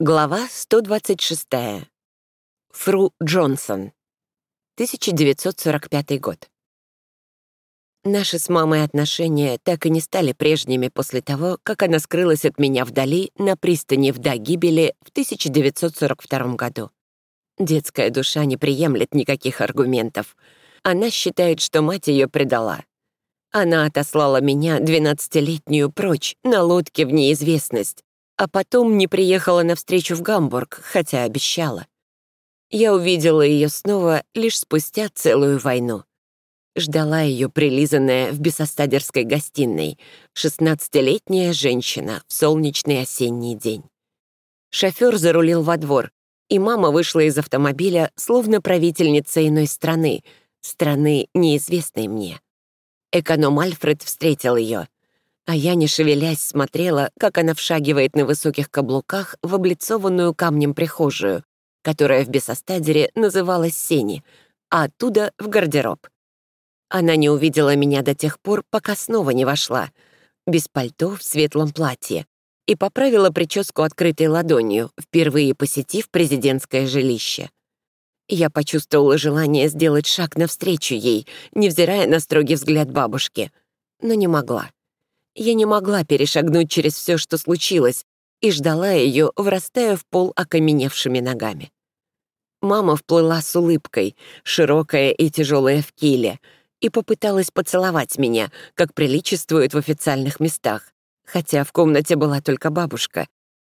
Глава 126. Фру Джонсон. 1945 год. Наши с мамой отношения так и не стали прежними после того, как она скрылась от меня вдали на пристани в Дагибеле в 1942 году. Детская душа не приемлет никаких аргументов. Она считает, что мать ее предала. Она отослала меня, 12-летнюю, прочь, на лодке в неизвестность, а потом не приехала навстречу в Гамбург, хотя обещала. Я увидела ее снова лишь спустя целую войну. Ждала ее прилизанная в бесостадерской гостиной, шестнадцатилетняя женщина в солнечный осенний день. Шофер зарулил во двор, и мама вышла из автомобиля, словно правительница иной страны, страны, неизвестной мне. Эконом Альфред встретил ее — а я, не шевелясь, смотрела, как она вшагивает на высоких каблуках в облицованную камнем прихожую, которая в Бесостадере называлась Сени, а оттуда — в гардероб. Она не увидела меня до тех пор, пока снова не вошла, без пальто в светлом платье, и поправила прическу открытой ладонью, впервые посетив президентское жилище. Я почувствовала желание сделать шаг навстречу ей, невзирая на строгий взгляд бабушки, но не могла. Я не могла перешагнуть через все, что случилось, и ждала ее, врастая в пол окаменевшими ногами. Мама вплыла с улыбкой, широкая и тяжелая в киле, и попыталась поцеловать меня, как приличествует в официальных местах, хотя в комнате была только бабушка.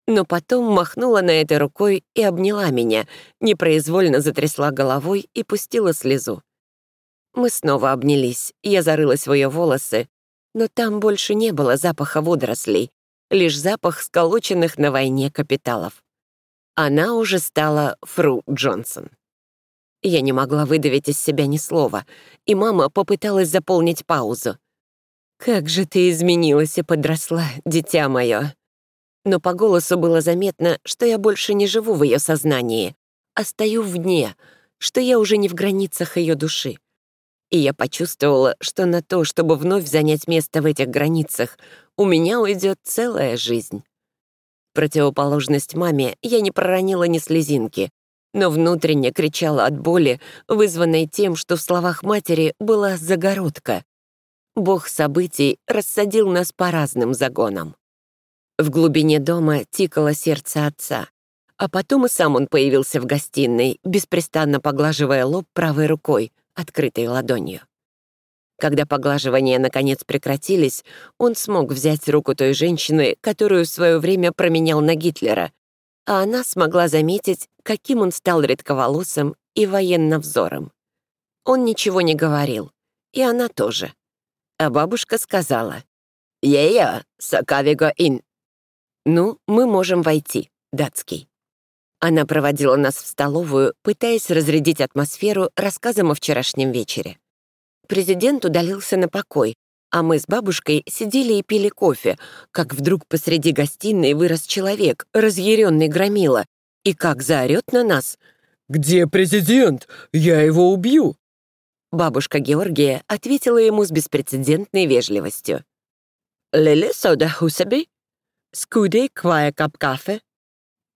Но потом махнула на это рукой и обняла меня, непроизвольно затрясла головой и пустила слезу. Мы снова обнялись, я зарылась в ее волосы, но там больше не было запаха водорослей, лишь запах сколоченных на войне капиталов. Она уже стала Фру Джонсон. Я не могла выдавить из себя ни слова, и мама попыталась заполнить паузу. «Как же ты изменилась и подросла, дитя мое!» Но по голосу было заметно, что я больше не живу в ее сознании, а стою вне, что я уже не в границах ее души и я почувствовала, что на то, чтобы вновь занять место в этих границах, у меня уйдет целая жизнь. Противоположность маме я не проронила ни слезинки, но внутренне кричала от боли, вызванной тем, что в словах матери была загородка. Бог событий рассадил нас по разным загонам. В глубине дома тикало сердце отца, а потом и сам он появился в гостиной, беспрестанно поглаживая лоб правой рукой, открытой ладонью. Когда поглаживания наконец прекратились, он смог взять руку той женщины, которую в свое время променял на Гитлера, а она смогла заметить, каким он стал редковолосым и военновзором. Он ничего не говорил, и она тоже. А бабушка сказала, «Ея, сакавига ин». «Ну, мы можем войти, датский». Она проводила нас в столовую, пытаясь разрядить атмосферу рассказом о вчерашнем вечере. Президент удалился на покой, а мы с бабушкой сидели и пили кофе, как вдруг посреди гостиной вырос человек, разъяренный громила, и как заорет на нас. «Где президент? Я его убью!» Бабушка Георгия ответила ему с беспрецедентной вежливостью. «Лили сода хусаби? Скудей квая кап кафе?»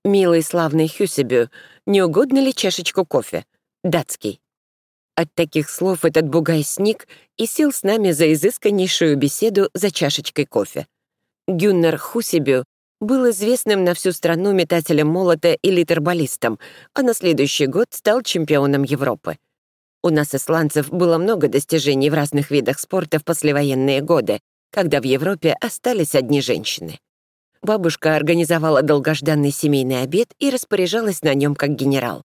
«Милый славный Хюсебю, не угодно ли чашечку кофе? Датский». От таких слов этот бугай сник и сел с нами за изысканнейшую беседу за чашечкой кофе. Гюннер Хусебю был известным на всю страну метателем молота и литерболистом, а на следующий год стал чемпионом Европы. У нас, исландцев, было много достижений в разных видах спорта в послевоенные годы, когда в Европе остались одни женщины. Бабушка организовала долгожданный семейный обед и распоряжалась на нем как генерал.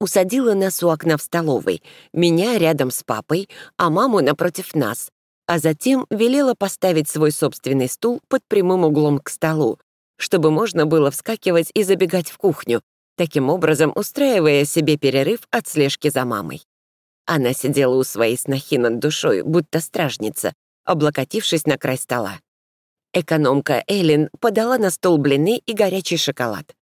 Усадила нас у окна в столовой, меня рядом с папой, а маму напротив нас, а затем велела поставить свой собственный стул под прямым углом к столу, чтобы можно было вскакивать и забегать в кухню, таким образом устраивая себе перерыв от слежки за мамой. Она сидела у своей снохи над душой, будто стражница, облокотившись на край стола. Экономка Эллен подала на стол блины и горячий шоколад.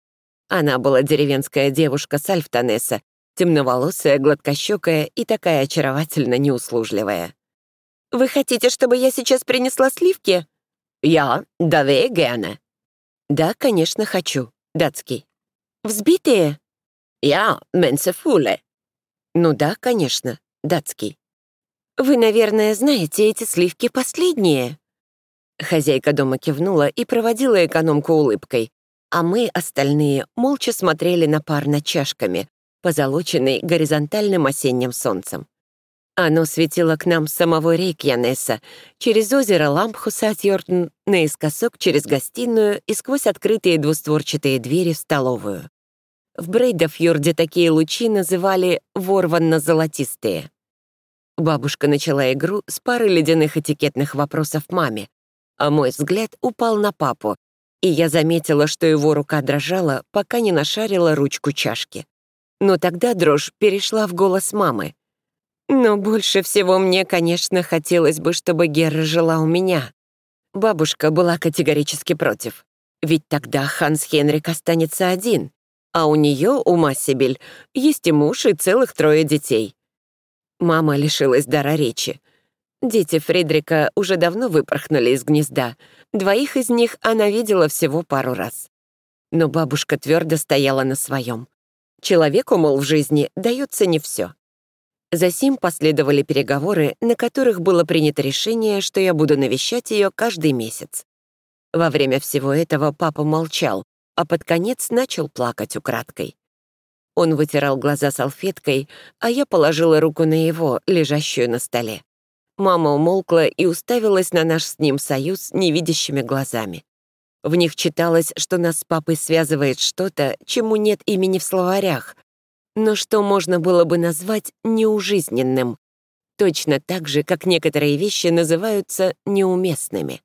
Она была деревенская девушка с Альфтонеса, темноволосая, гладкощекая и такая очаровательно неуслужливая. «Вы хотите, чтобы я сейчас принесла сливки?» «Я, да вы, Гена». «Да, конечно, хочу. Датский». Взбитые? Я менсефуле. Ну да, конечно, датский. Вы, наверное, знаете, эти сливки последние. Хозяйка дома кивнула и проводила экономку улыбкой, а мы, остальные, молча смотрели на пар над чашками, позолоченный горизонтальным осенним солнцем. Оно светило к нам с самого Рейкьянеса, через озеро Лампхуса от Йорден, наискосок через гостиную и сквозь открытые двустворчатые двери в столовую. В Брейдафьорде такие лучи называли ворванно-золотистые. Бабушка начала игру с пары ледяных этикетных вопросов маме, а мой взгляд упал на папу, и я заметила, что его рука дрожала, пока не нашарила ручку чашки. Но тогда дрожь перешла в голос мамы — но больше всего мне, конечно, хотелось бы, чтобы Герра жила у меня. Бабушка была категорически против. Ведь тогда Ханс Хенрик останется один, а у нее, у Массибель, есть и муж, и целых трое детей. Мама лишилась дара речи. Дети Фридрика уже давно выпорхнули из гнезда. Двоих из них она видела всего пару раз. Но бабушка твердо стояла на своем. Человеку, мол, в жизни дается не все. Засим последовали переговоры, на которых было принято решение, что я буду навещать ее каждый месяц. Во время всего этого папа молчал, а под конец начал плакать украдкой. Он вытирал глаза салфеткой, а я положила руку на его, лежащую на столе. Мама умолкла и уставилась на наш с ним союз невидящими глазами. В них читалось, что нас с папой связывает что-то, чему нет имени в словарях, но что можно было бы назвать неужизненным, точно так же, как некоторые вещи называются неуместными.